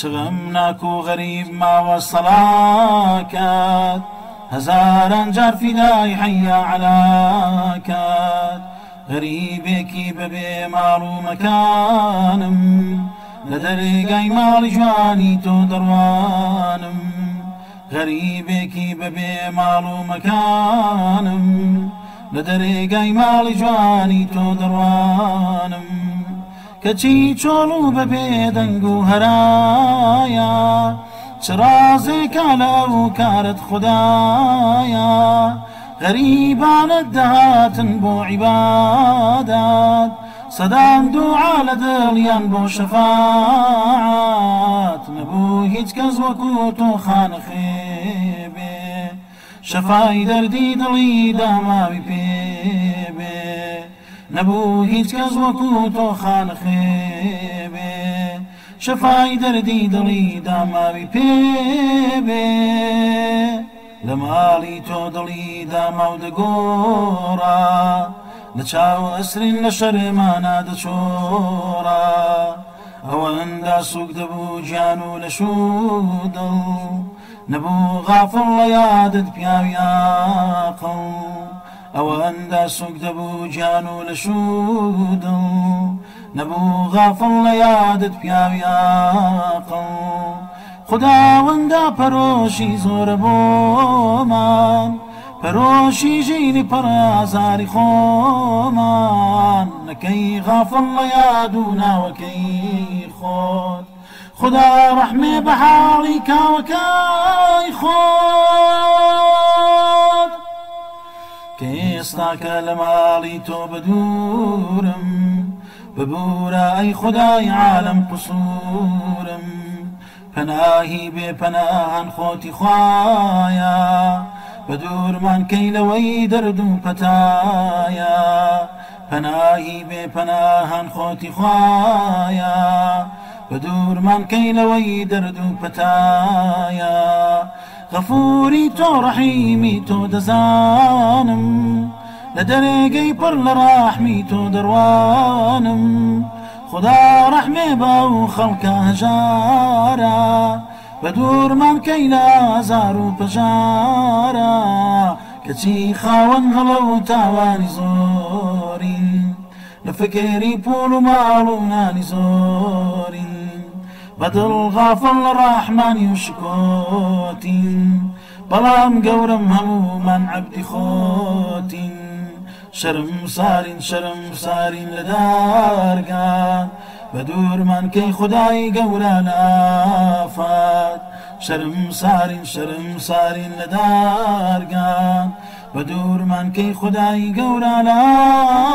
چبم ناکو غریب ما و صلاکات هزاران جار فیدای حیا علاکات غەریبێکی کی ببی مارو مکانم لە دەرێگای ماڵی جوانی تو دروانم غەریبێکی کی ببی مارو مکانم لە دەرێگای ماڵی جوانی تو دروانم کەچی چۆڵ و بەبێ دەنگ و هەرایە چڕازێکە لە و کارت خدایە غەریبانت دەهاتن بۆ عیبادات سەدان دوعا لە دڵیان بۆ شەفاعات نەبوو هیچ کەس وەکو تۆ خانەخێ بێ شەفای دەردی دڵی داماوی پێ نەبوو هیچ کەس وەکو تۆ خانخێبێ شەفای دەردی دڵی داماوی پێبێ لە ماڵی تۆ دڵی داما و دەگۆڕا لە چاو ئەسرین لە شەرێمانە دەچۆڕا ئەوەندا سوک دەبوو گیان و لە شوو دڵ نەبوو غافڵ لە یادت پیاویاقڵ ئەوە ئەنداسوک دەبوو گیان و لە شود نەبوو غافڵ لە خدا وندا خداوەندا زور بو بۆمان پەرۆشی جيني پر خۆمان خو غافڵ لە غافل و ناوەکەی خود خدا رحمي بە حاڵی خود ئێستاکە لە ماڵی تۆ بەدورم ببورە ئەی خدای عالم قسوورم پەناهی بێپەنان خۆتی خوایە بە دوورمان کەی لەوەی دەرد و پەتایە پەناهی بێپەناهان خۆتی خوایە بە دوورمان کەی لەوەی دەرد و پەتایە غەفوری تۆ ڕەحیمی تۆ دەزانم لە دەرێگەی پڕ لە ڕاحمی تۆ خدا رحمي باو خلق هجارا بدور من كيلا زارو بجارا كتي پەژارە کەچی تاواني زوري لفكري بولو مالو ناني زوري بدل غافل ماڵ يشكوتي بەڵام گەورم هەموومان عبدی خۆتین شەرم سارین شەرم سارین لە دارگان بە دوورمان کەی خدای گەورە نافات شەرم سارین شەرم سارین لە دارگان بە دوورمان کەی خدای گەورە نافات